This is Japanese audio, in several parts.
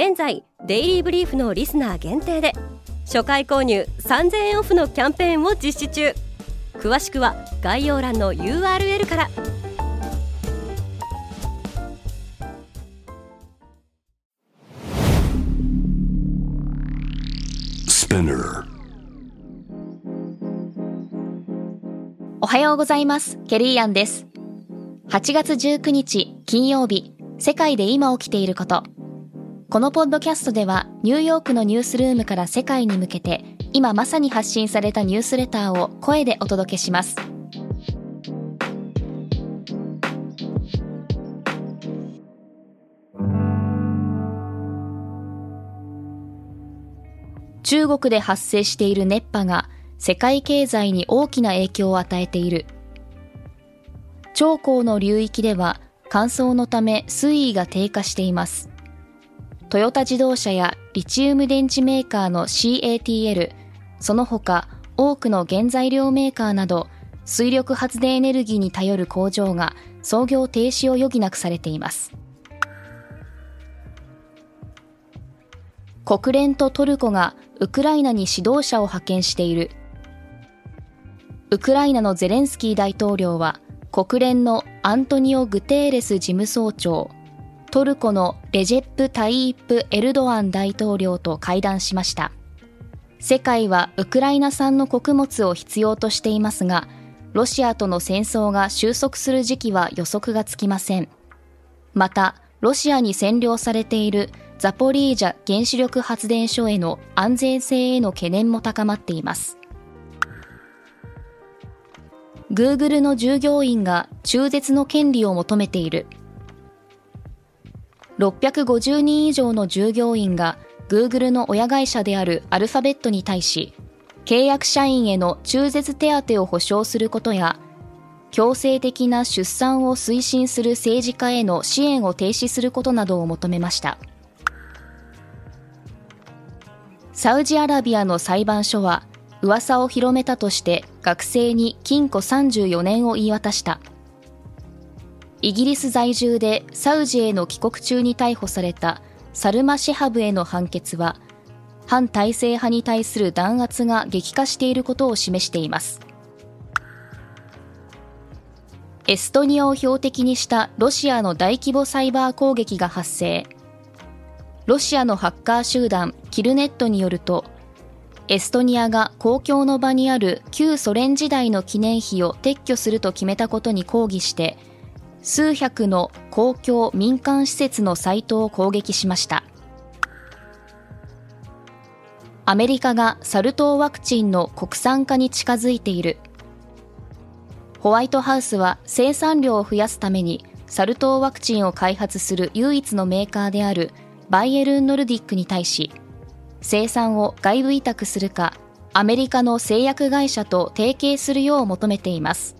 現在デイリーブリーフのリスナー限定で初回購入3000円オフのキャンペーンを実施中。詳しくは概要欄の URL から。おはようございます。ケリーアンです。8月19日金曜日世界で今起きていることこのポッドキャストではニューヨークのニュースルームから世界に向けて今まさに発信されたニュースレターを声でお届けします。中国で発生している熱波が世界経済に大きな影響を与えている。長江の流域では乾燥のため水位が低下しています。トヨタ自動車やリチウム電池メーカーの CATL、その他多くの原材料メーカーなど水力発電エネルギーに頼る工場が操業停止を余儀なくされています。国連とトルコがウクライナに指導者を派遣している。ウクライナのゼレンスキー大統領は国連のアントニオ・グテーレス事務総長、トルコのレジェップ・タイープ・エルドアン大統領と会談しました。世界はウクライナ産の穀物を必要としていますが、ロシアとの戦争が収束する時期は予測がつきません。また、ロシアに占領されているザポリージャ原子力発電所への安全性への懸念も高まっています。Google の従業員が中絶の権利を求めている。650人以上の従業員が Google の親会社であるアルファベットに対し、契約社員への中絶手当を保障することや、強制的な出産を推進する政治家への支援を停止することなどを求めました。サウジアラビアの裁判所は、噂を広めたとして学生に禁錮34年を言い渡した。イギリス在住でサウジへの帰国中に逮捕されたサルマ・シハブへの判決は、反体制派に対する弾圧が激化していることを示しています。エストニアを標的にしたロシアの大規模サイバー攻撃が発生。ロシアのハッカー集団キルネットによると、エストニアが公共の場にある旧ソ連時代の記念碑を撤去すると決めたことに抗議して、数百の公共民間施設のサイトを攻撃しました。アメリカがサル痘ワクチンの国産化に近づいている。ホワイトハウスは生産量を増やすためにサル痘ワクチンを開発する唯一のメーカーであるバイエルン・ノルディックに対し生産を外部委託するかアメリカの製薬会社と提携するよう求めています。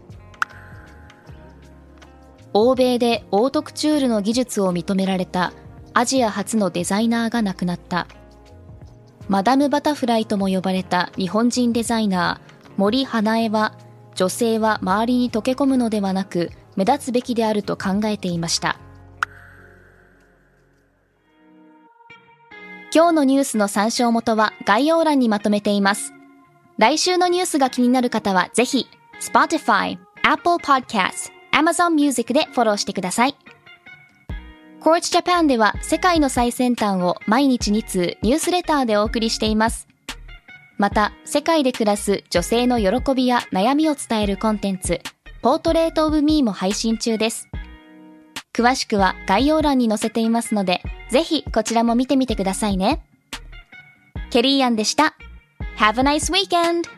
欧米でオートクチュールの技術を認められたアジア初のデザイナーが亡くなった。マダムバタフライとも呼ばれた日本人デザイナー、森花江は、女性は周りに溶け込むのではなく、目立つべきであると考えていました。今日のニュースの参照元は概要欄にまとめています。来週のニュースが気になる方はぜひ、Spotify、Apple Podcast、Amazon Music でフォローしてください。Quartz Japan では世界の最先端を毎日2通ニュースレターでお送りしています。また、世界で暮らす女性の喜びや悩みを伝えるコンテンツ、ポートレートオブミーも配信中です。詳しくは概要欄に載せていますので、ぜひこちらも見てみてくださいね。ケリーアンでした。Have a nice weekend!